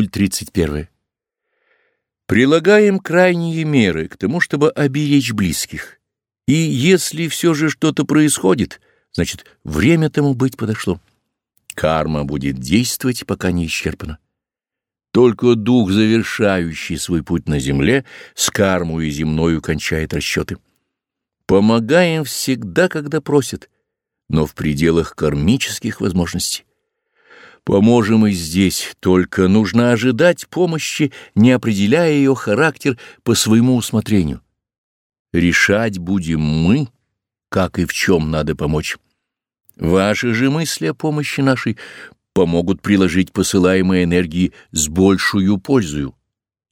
Июль 31. Прилагаем крайние меры к тому, чтобы оберечь близких. И если все же что-то происходит, значит, время тому быть подошло. Карма будет действовать, пока не исчерпана. Только дух, завершающий свой путь на земле, с кармой земною кончает расчеты. Помогаем всегда, когда просят, но в пределах кармических возможностей. Поможем и здесь, только нужно ожидать помощи, не определяя ее характер по своему усмотрению. Решать будем мы, как и в чем надо помочь. Ваши же мысли о помощи нашей помогут приложить посылаемые энергии с большую пользою,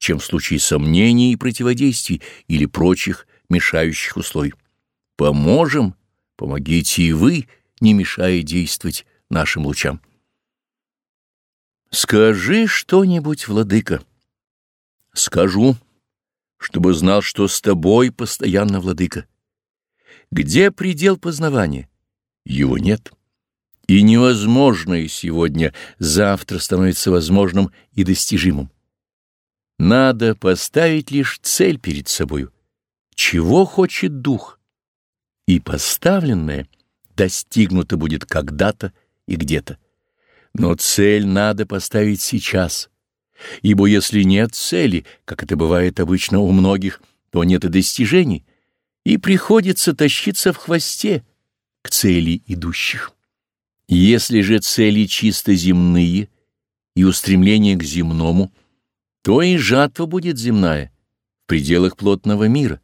чем в случае сомнений и противодействий или прочих мешающих условий. Поможем, помогите и вы, не мешая действовать нашим лучам. Скажи что-нибудь, владыка. Скажу, чтобы знал, что с тобой постоянно владыка. Где предел познавания? Его нет. И невозможное сегодня завтра становится возможным и достижимым. Надо поставить лишь цель перед собою. Чего хочет дух? И поставленное достигнуто будет когда-то и где-то. Но цель надо поставить сейчас, ибо если нет цели, как это бывает обычно у многих, то нет и достижений, и приходится тащиться в хвосте к цели идущих. Если же цели чисто земные и устремление к земному, то и жатва будет земная в пределах плотного мира,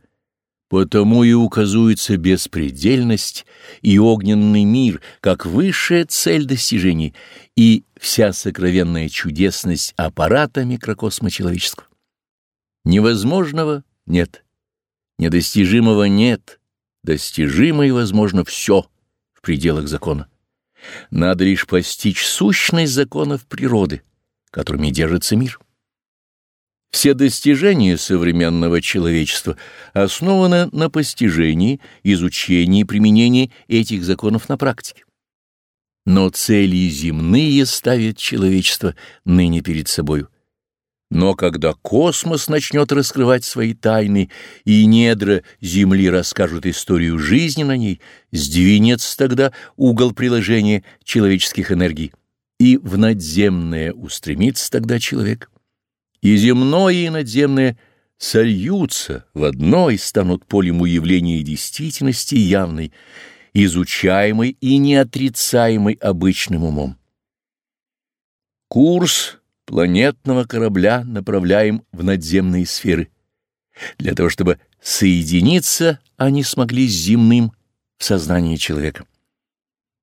Потому и указывается беспредельность и огненный мир как высшая цель достижений и вся сокровенная чудесность аппарата микрокосма человеческого. Невозможного нет, недостижимого нет, достижимо и возможно все в пределах закона. Надо лишь постичь сущность законов природы, которыми держится мир. Все достижения современного человечества основаны на постижении, изучении и применении этих законов на практике. Но цели земные ставит человечество ныне перед собою. Но когда космос начнет раскрывать свои тайны, и недра Земли расскажут историю жизни на ней, сдвинется тогда угол приложения человеческих энергий, и в надземное устремится тогда человек и земное, и надземное сольются в одно и станут полем уявления действительности явной, изучаемой и неотрицаемой обычным умом. Курс планетного корабля направляем в надземные сферы, для того чтобы соединиться они смогли с земным в сознании человека.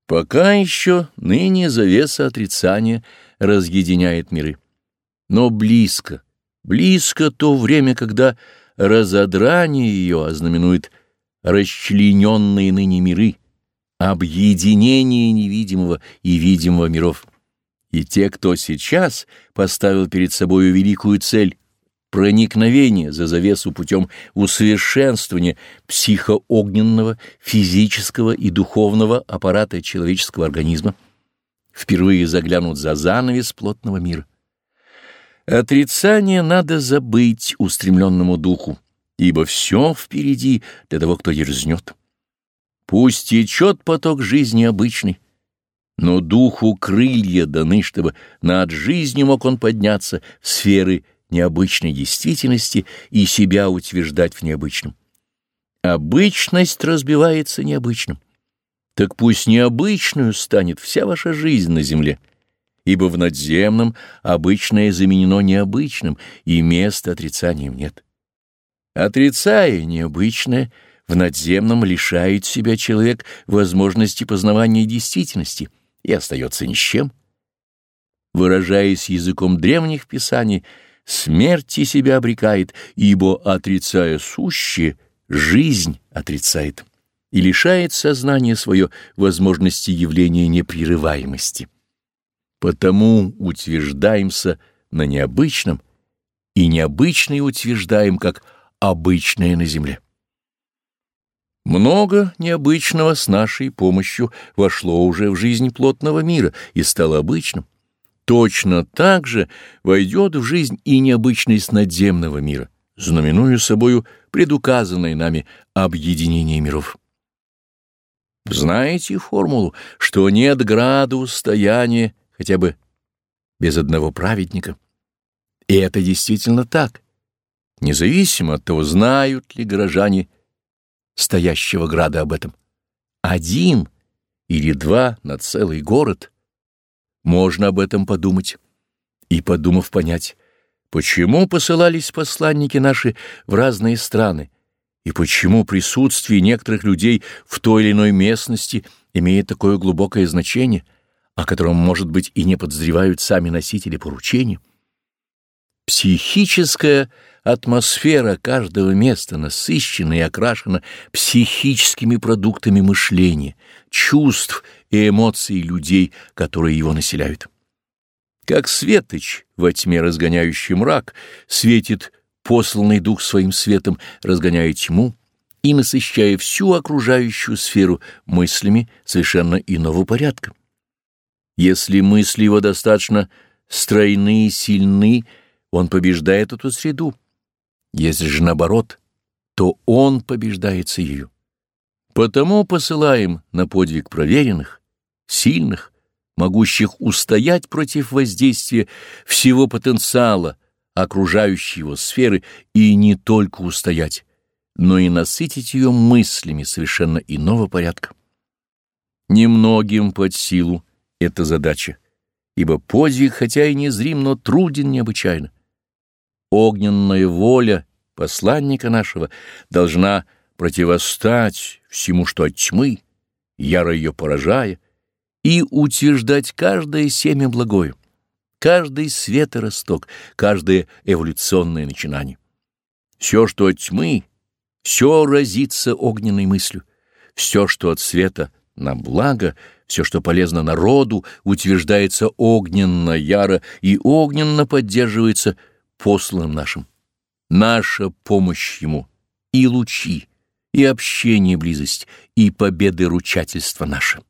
Пока еще ныне завеса отрицания разъединяет миры. Но близко, близко то время, когда разодрание ее ознаменует расчлененные ныне миры, объединение невидимого и видимого миров. И те, кто сейчас поставил перед собой великую цель проникновения за завесу путем усовершенствования психоогненного, физического и духовного аппарата человеческого организма, впервые заглянут за занавес плотного мира. Отрицание надо забыть устремленному духу, ибо все впереди для того, кто дерзнет. Пусть течет поток жизни обычный, но духу крылья даны, чтобы над жизнью мог он подняться в сферы необычной действительности и себя утверждать в необычном. Обычность разбивается необычным. Так пусть необычную станет вся ваша жизнь на земле ибо в надземном обычное заменено необычным, и места отрицанием нет. Отрицая необычное, в надземном лишает себя человек возможности познавания действительности и остается ни с чем. Выражаясь языком древних писаний, смерти себя обрекает, ибо, отрицая сущее, жизнь отрицает и лишает сознания свое возможности явления непрерываемости. Потому утверждаемся на необычном, и необычное утверждаем как обычное на земле. Много необычного с нашей помощью вошло уже в жизнь плотного мира и стало обычным. точно так же войдет в жизнь и необычность надземного мира, знаменуя собою предуказанное нами объединение миров. Знаете формулу, что нет града устояния хотя бы без одного праведника? И это действительно так, независимо от того, знают ли горожане стоящего града об этом. Один или два на целый город, можно об этом подумать и, подумав, понять, почему посылались посланники наши в разные страны, и почему присутствие некоторых людей в той или иной местности имеет такое глубокое значение, о котором, может быть, и не подозревают сами носители поручения. Психическая атмосфера каждого места насыщена и окрашена психическими продуктами мышления, чувств и эмоций людей, которые его населяют. Как светоч во тьме разгоняющий мрак светит посланный дух своим светом, разгоняя тьму и насыщая всю окружающую сферу мыслями совершенно иного порядка. Если мысли его достаточно стройны и сильны, он побеждает эту среду. Если же наоборот, то он побеждается ею. Потому посылаем на подвиг проверенных, сильных, могущих устоять против воздействия всего потенциала, окружающей его сферы, и не только устоять, но и насытить ее мыслями совершенно иного порядка. Немногим под силу эта задача, ибо подвиг, хотя и незрим, но труден необычайно. Огненная воля посланника нашего должна противостать всему, что от тьмы, яро ее поражая, и утверждать каждое семя благое каждый светоросток, каждое эволюционное начинание. Все, что от тьмы, все разится огненной мыслью, все, что от света на благо, все, что полезно народу, утверждается огненно яро и огненно поддерживается посланным нашим. Наша помощь ему и лучи, и общение близость, и победы ручательства наше.